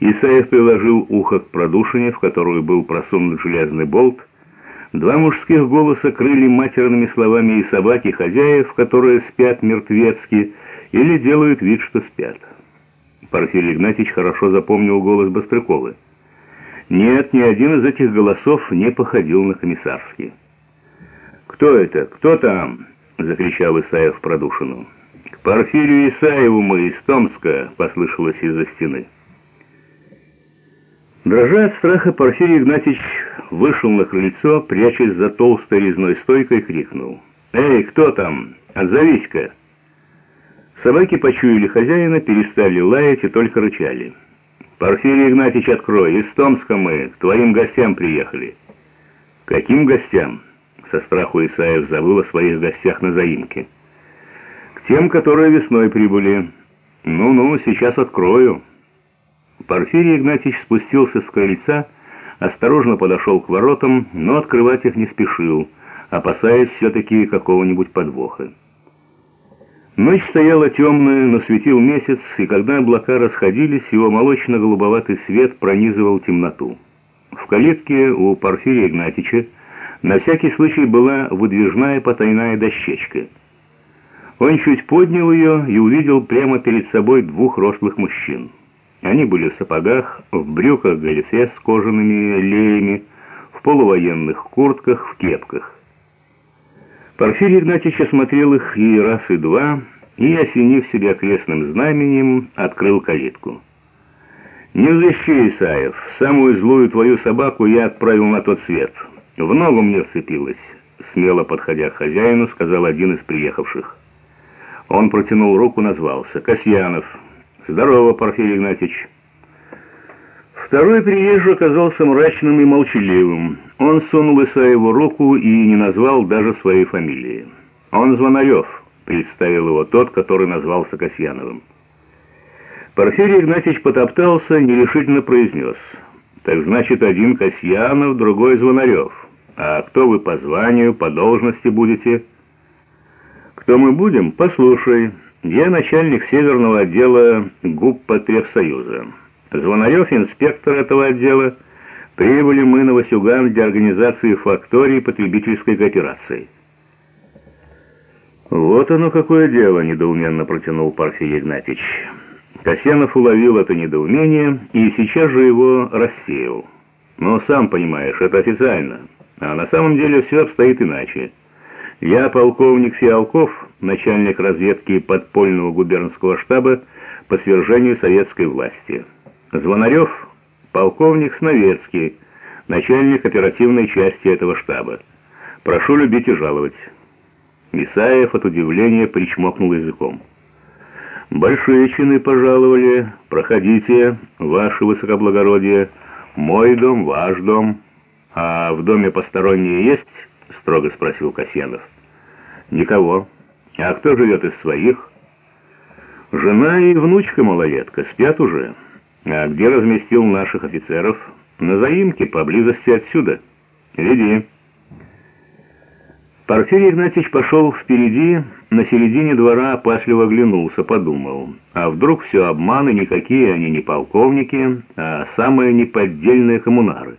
Исаев приложил ухо к продушине, в которую был просунут железный болт. Два мужских голоса крыли матерными словами и собаки хозяев, которые спят мертвецки или делают вид, что спят. Порфирий Игнатьевич хорошо запомнил голос Бострыковы. Нет, ни один из этих голосов не походил на комиссарский. «Кто это? Кто там?» — закричал Исаев продушину. «К Порфирию Исаеву мы из Томска!» — послышалось из-за стены. Дрожа от страха, Порфирий Игнатьевич вышел на крыльцо, прячась за толстой резной стойкой, крикнул. «Эй, кто там? Отзовись-ка!» Собаки почуяли хозяина, перестали лаять и только рычали. «Порфирий Игнатьевич, открой! Из Томска мы, к твоим гостям приехали». «Каким гостям?» Со страху Исаев забыл о своих гостях на заимке. «К тем, которые весной прибыли. Ну-ну, сейчас открою». Порфирий Игнатьевич спустился с крыльца, осторожно подошел к воротам, но открывать их не спешил, опасаясь все-таки какого-нибудь подвоха. Ночь стояла темная, но светил месяц, и когда облака расходились, его молочно-голубоватый свет пронизывал темноту. В калитке у Порфирия Игнатьича на всякий случай была выдвижная потайная дощечка. Он чуть поднял ее и увидел прямо перед собой двух рослых мужчин. Они были в сапогах, в брюках галифе с кожаными леями, в полувоенных куртках, в кепках. Порфирий Игнатьевич осмотрел их и раз, и два, и, осенив себя крестным знаменем, открыл калитку. «Не взыщи, Исаев, самую злую твою собаку я отправил на тот свет. В ногу мне вцепилась», — смело подходя к хозяину, сказал один из приехавших. Он протянул руку, назвался. «Касьянов». «Здорово, Порфирий Игнатьевич». Второй приезжий оказался мрачным и молчаливым. Он сунул Исаеву руку и не назвал даже своей фамилии. «Он Звонарев», — представил его тот, который назвался Касьяновым. Порфирий Игнатьевич потоптался, нерешительно произнес. «Так значит, один Касьянов, другой Звонарев. А кто вы по званию, по должности будете?» «Кто мы будем? Послушай». Я начальник северного отдела ГУП Потребсоюза. Звонарев инспектор этого отдела. Прибыли мы на Васюган для организации фактории потребительской кооперации. «Вот оно какое дело!» — недоуменно протянул Парфий Игнатьич. Касьянов уловил это недоумение и сейчас же его рассеял. «Но сам понимаешь, это официально. А на самом деле все обстоит иначе». Я полковник Фиалков, начальник разведки подпольного губернского штаба по свержению советской власти. Звонарев, полковник Сновецкий, начальник оперативной части этого штаба. Прошу любить и жаловать. Исаев от удивления причмокнул языком. «Большие чины пожаловали. Проходите, ваше высокоблагородие. Мой дом, ваш дом. А в доме посторонние есть?» — строго спросил Касьянов. «Никого. А кто живет из своих?» «Жена и внучка малолетка спят уже. А где разместил наших офицеров?» «На заимке, поблизости отсюда. Веди». Порфирий Игнатьевич пошел впереди, на середине двора опасливо оглянулся, подумал. А вдруг все обманы, никакие они не полковники, а самые неподдельные коммунары.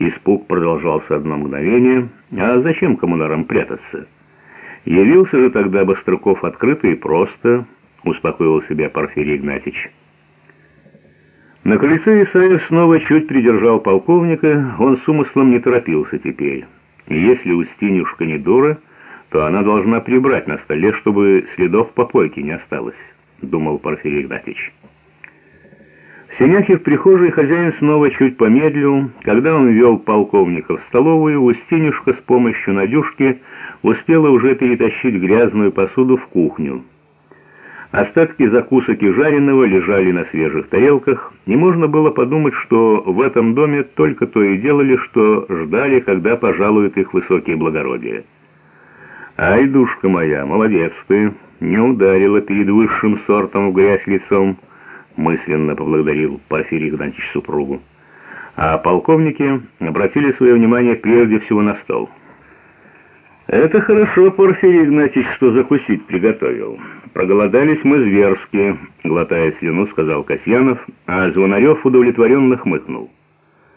Испуг продолжался одно мгновение. А зачем коммунарам прятаться? Явился же тогда Боструков открыто и просто, успокоил себя Порфирий Игнатьич. На крыльце Исаев снова чуть придержал полковника, он с умыслом не торопился теперь. Если Устинюшка не дура, то она должна прибрать на столе, чтобы следов попойки не осталось, думал Порфирий Игнатьич. Синяхи в прихожей хозяин снова чуть помедлил. Когда он вел полковника в столовую, Устинюшка с помощью Надюшки успела уже перетащить грязную посуду в кухню. Остатки закусок и жареного лежали на свежих тарелках, и можно было подумать, что в этом доме только то и делали, что ждали, когда пожалуют их высокие благородия. «Ай, душка моя, молодец ты, не ударила перед высшим сортом в грязь лицом» мысленно поблагодарил Порфирий Игнатьевич супругу. А полковники обратили свое внимание прежде всего на стол. «Это хорошо, Порфирий Игнатьевич, что закусить приготовил. проголодались мы зверски», — глотая слюну, сказал Касьянов, а Звонарев удовлетворенно хмыкнул.